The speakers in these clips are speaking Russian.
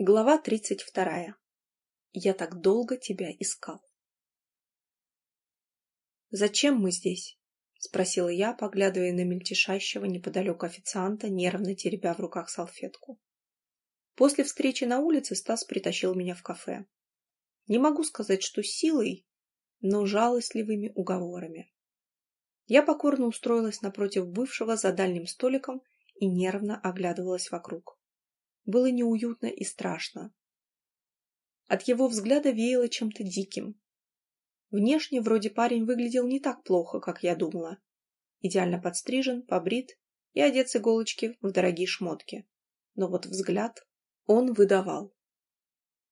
Глава тридцать вторая. Я так долго тебя искал. «Зачем мы здесь?» — спросила я, поглядывая на мельтешащего неподалеку официанта, нервно теребя в руках салфетку. После встречи на улице Стас притащил меня в кафе. Не могу сказать, что силой, но жалостливыми уговорами. Я покорно устроилась напротив бывшего за дальним столиком и нервно оглядывалась вокруг было неуютно и страшно. От его взгляда веяло чем-то диким. Внешне вроде парень выглядел не так плохо, как я думала. Идеально подстрижен, побрит и одет с иголочки в дорогие шмотки. Но вот взгляд он выдавал.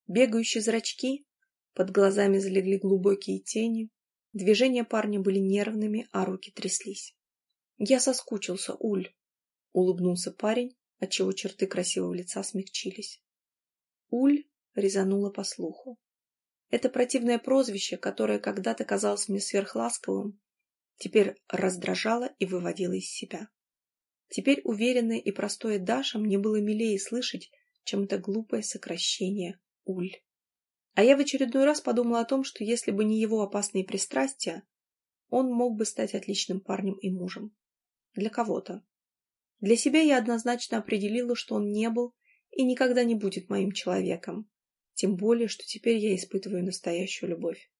Бегающие зрачки, под глазами залегли глубокие тени, движения парня были нервными, а руки тряслись. «Я соскучился, Уль», — улыбнулся парень, отчего черты красивого лица смягчились. Уль резанула по слуху. Это противное прозвище, которое когда-то казалось мне сверхласковым, теперь раздражало и выводило из себя. Теперь уверенное и простое Даша мне было милее слышать, чем это глупое сокращение Уль. А я в очередной раз подумала о том, что если бы не его опасные пристрастия, он мог бы стать отличным парнем и мужем. Для кого-то. Для себя я однозначно определила, что он не был и никогда не будет моим человеком, тем более, что теперь я испытываю настоящую любовь.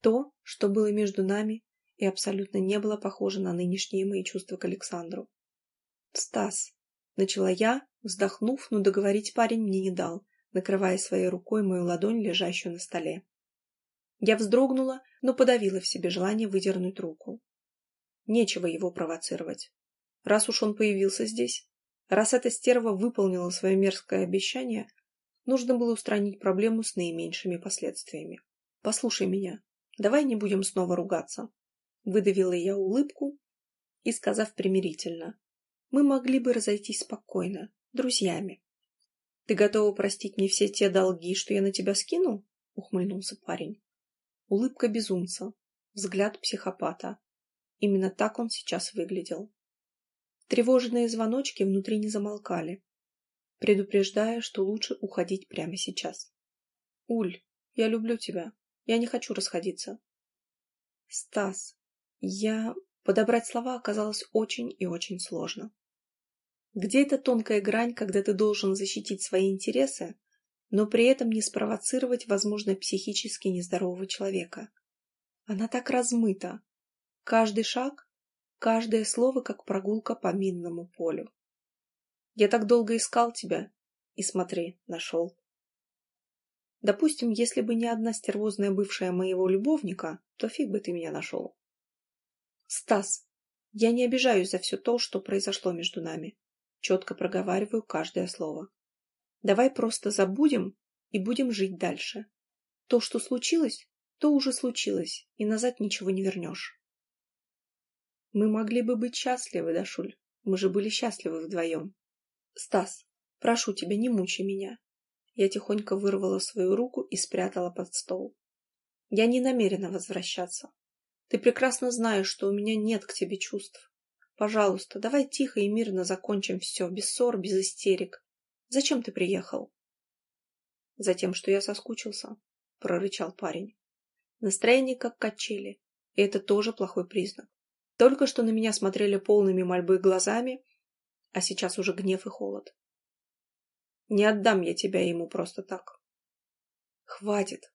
То, что было между нами, и абсолютно не было похоже на нынешние мои чувства к Александру. «Стас», — начала я, вздохнув, но договорить парень мне не дал, накрывая своей рукой мою ладонь, лежащую на столе. Я вздрогнула, но подавила в себе желание выдернуть руку. Нечего его провоцировать. Раз уж он появился здесь, раз эта стерва выполнила свое мерзкое обещание, нужно было устранить проблему с наименьшими последствиями. «Послушай меня, давай не будем снова ругаться», — выдавила я улыбку и, сказав примирительно, «мы могли бы разойтись спокойно, друзьями». «Ты готова простить мне все те долги, что я на тебя скинул?» — ухмыльнулся парень. Улыбка безумца, взгляд психопата. Именно так он сейчас выглядел. Тревожные звоночки внутри не замолкали, предупреждая, что лучше уходить прямо сейчас. «Уль, я люблю тебя. Я не хочу расходиться». «Стас, я...» Подобрать слова оказалось очень и очень сложно. Где эта тонкая грань, когда ты должен защитить свои интересы, но при этом не спровоцировать, возможно, психически нездорового человека? Она так размыта. Каждый шаг Каждое слово, как прогулка по минному полю. Я так долго искал тебя, и смотри, нашел. Допустим, если бы не одна стервозная бывшая моего любовника, то фиг бы ты меня нашел. Стас, я не обижаюсь за все то, что произошло между нами. Четко проговариваю каждое слово. Давай просто забудем и будем жить дальше. То, что случилось, то уже случилось, и назад ничего не вернешь. Мы могли бы быть счастливы, Дашуль. Мы же были счастливы вдвоем. Стас, прошу тебя, не мучай меня. Я тихонько вырвала свою руку и спрятала под стол. Я не намерена возвращаться. Ты прекрасно знаешь, что у меня нет к тебе чувств. Пожалуйста, давай тихо и мирно закончим все, без ссор, без истерик. Зачем ты приехал? Затем, что я соскучился, прорычал парень. Настроение как качели, и это тоже плохой признак. Только что на меня смотрели полными мольбы глазами, а сейчас уже гнев и холод. Не отдам я тебя ему просто так. Хватит.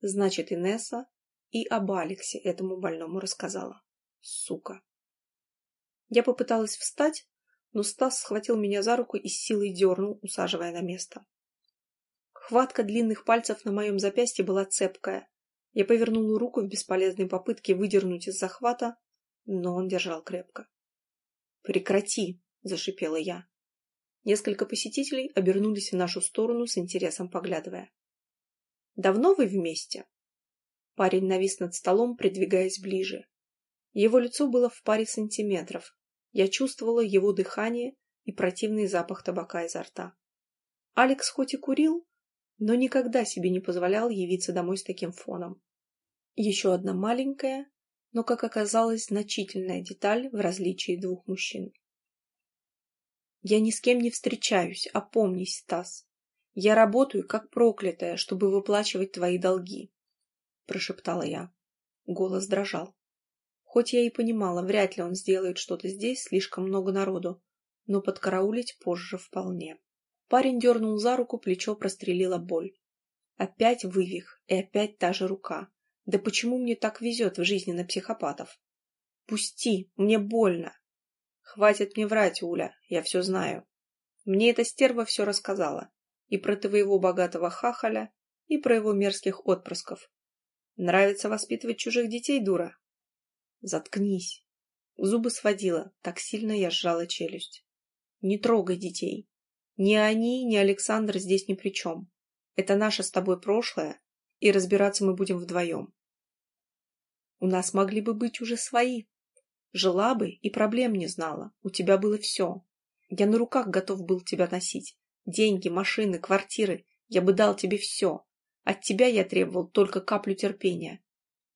Значит, Инесса и об Алексе этому больному рассказала. Сука. Я попыталась встать, но Стас схватил меня за руку и с силой дернул, усаживая на место. Хватка длинных пальцев на моем запястье была цепкая. Я повернула руку в бесполезной попытке выдернуть из захвата, но он держал крепко. «Прекрати!» — зашипела я. Несколько посетителей обернулись в нашу сторону с интересом поглядывая. «Давно вы вместе?» Парень навис над столом, придвигаясь ближе. Его лицо было в паре сантиметров. Я чувствовала его дыхание и противный запах табака изо рта. Алекс хоть и курил, но никогда себе не позволял явиться домой с таким фоном. Еще одна маленькая, но, как оказалось, значительная деталь в различии двух мужчин. «Я ни с кем не встречаюсь, опомнись, Стас. Я работаю, как проклятая, чтобы выплачивать твои долги, прошептала я. Голос дрожал. Хоть я и понимала, вряд ли он сделает что-то здесь, слишком много народу, но подкараулить позже вполне. Парень дернул за руку, плечо прострелила боль. Опять вывих, и опять та же рука. Да почему мне так везет в жизни на психопатов? Пусти, мне больно. Хватит мне врать, Уля, я все знаю. Мне эта стерва все рассказала. И про твоего богатого хахаля, и про его мерзких отпрысков. Нравится воспитывать чужих детей, дура? Заткнись. Зубы сводила, так сильно я сжала челюсть. Не трогай детей. Ни они, ни Александр здесь ни при чем. Это наше с тобой прошлое, и разбираться мы будем вдвоем. У нас могли бы быть уже свои. Жила бы и проблем не знала. У тебя было все. Я на руках готов был тебя носить. Деньги, машины, квартиры. Я бы дал тебе все. От тебя я требовал только каплю терпения.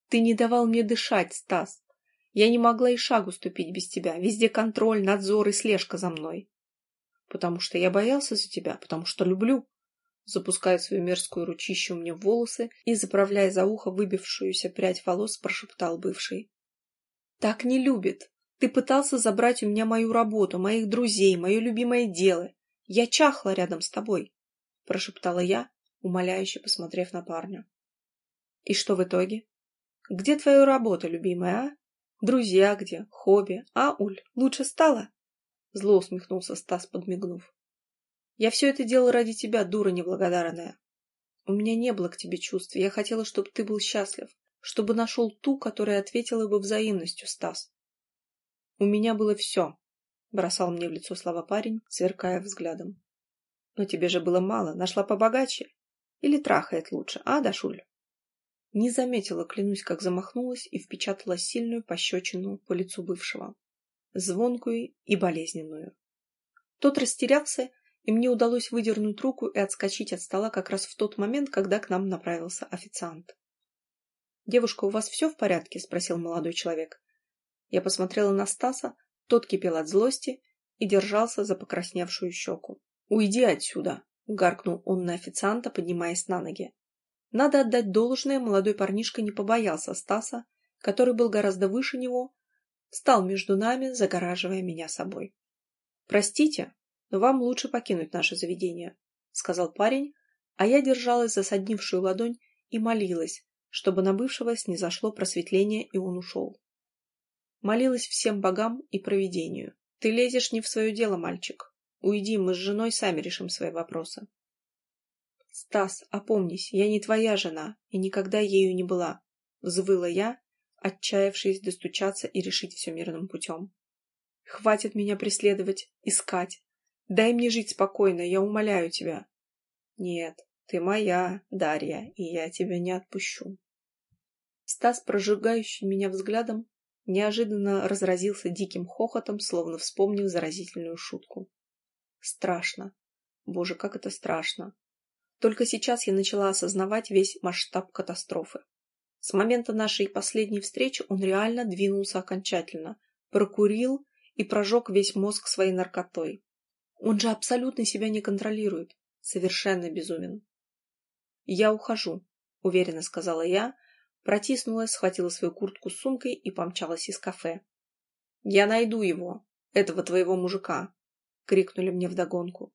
Ты не давал мне дышать, Стас. Я не могла и шагу ступить без тебя. Везде контроль, надзор и слежка за мной. Потому что я боялся за тебя, потому что люблю. Запуская свою мерзкую ручищу мне в волосы и, заправляя за ухо выбившуюся прядь волос, прошептал бывший. Так не любит. Ты пытался забрать у меня мою работу, моих друзей, мое любимое дело. Я чахла рядом с тобой, прошептала я, умоляюще посмотрев на парня. И что в итоге? Где твоя работа, любимая, а? Друзья где? Хобби? А, Уль, лучше стало? Зло усмехнулся Стас, подмигнув. Я все это делал ради тебя, дура неблагодарная. У меня не было к тебе чувств, я хотела, чтобы ты был счастлив чтобы нашел ту, которая ответила бы взаимностью, Стас. У меня было все, бросал мне в лицо слова парень, сверкая взглядом. Но тебе же было мало, нашла побогаче. Или трахает лучше, а, Дашуль? Не заметила, клянусь, как замахнулась и впечатала сильную пощечину по лицу бывшего. Звонкую и болезненную. Тот растерялся, и мне удалось выдернуть руку и отскочить от стола как раз в тот момент, когда к нам направился официант. «Девушка, у вас все в порядке?» – спросил молодой человек. Я посмотрела на Стаса, тот кипел от злости и держался за покрасневшую щеку. «Уйди отсюда!» – гаркнул он на официанта, поднимаясь на ноги. Надо отдать должное, молодой парнишка не побоялся Стаса, который был гораздо выше него, стал между нами, загораживая меня собой. «Простите, но вам лучше покинуть наше заведение», — сказал парень, а я держалась за соднившую ладонь и молилась, чтобы на бывшего снизошло просветление, и он ушел. Молилась всем богам и провидению. «Ты лезешь не в свое дело, мальчик. Уйди, мы с женой сами решим свои вопросы». «Стас, опомнись, я не твоя жена и никогда ею не была», — взвыла я, отчаявшись достучаться и решить все мирным путем. «Хватит меня преследовать, искать. Дай мне жить спокойно, я умоляю тебя». «Нет, ты моя, Дарья, и я тебя не отпущу». Стас, прожигающий меня взглядом, неожиданно разразился диким хохотом, словно вспомнив заразительную шутку. Страшно. Боже, как это страшно. Только сейчас я начала осознавать весь масштаб катастрофы. С момента нашей последней встречи он реально двинулся окончательно, прокурил и прожег весь мозг своей наркотой. Он же абсолютно себя не контролирует, совершенно безумен. «Я ухожу», — уверенно сказала я, Протиснулась, схватила свою куртку с сумкой и помчалась из кафе. «Я найду его, этого твоего мужика!» — крикнули мне вдогонку.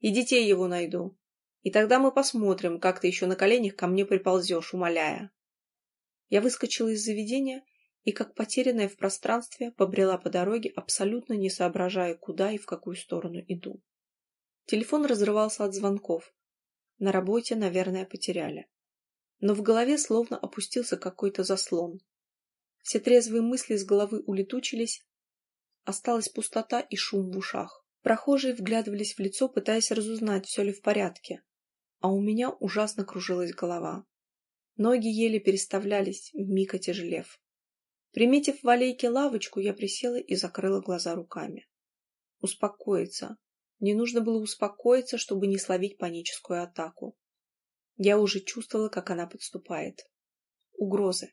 «И детей его найду. И тогда мы посмотрим, как ты еще на коленях ко мне приползешь, умоляя». Я выскочила из заведения и, как потерянная в пространстве, побрела по дороге, абсолютно не соображая, куда и в какую сторону иду. Телефон разрывался от звонков. На работе, наверное, потеряли но в голове словно опустился какой-то заслон. Все трезвые мысли с головы улетучились, осталась пустота и шум в ушах. Прохожие вглядывались в лицо, пытаясь разузнать, все ли в порядке, а у меня ужасно кружилась голова. Ноги еле переставлялись, вмиг отяжелев. Приметив в аллейке лавочку, я присела и закрыла глаза руками. Успокоиться. Мне нужно было успокоиться, чтобы не словить паническую атаку. Я уже чувствовала, как она подступает. Угрозы.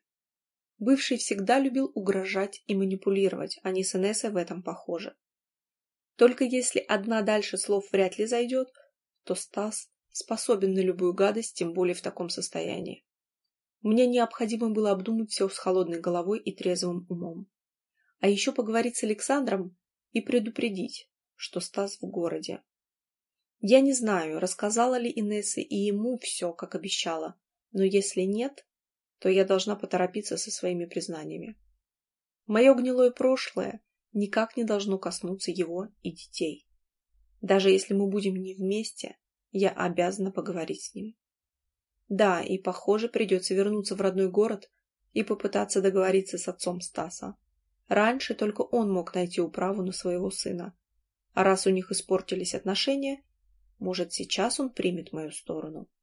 Бывший всегда любил угрожать и манипулировать, они с Инессой в этом похожи. Только если одна дальше слов вряд ли зайдет, то Стас способен на любую гадость, тем более в таком состоянии. Мне необходимо было обдумать все с холодной головой и трезвым умом. А еще поговорить с Александром и предупредить, что Стас в городе. Я не знаю, рассказала ли Инесса и ему все, как обещала, но если нет, то я должна поторопиться со своими признаниями. Мое гнилое прошлое никак не должно коснуться его и детей. Даже если мы будем не вместе, я обязана поговорить с ним. Да, и, похоже, придется вернуться в родной город и попытаться договориться с отцом Стаса. Раньше только он мог найти управу на своего сына. А раз у них испортились отношения, может, сейчас он примет мою сторону.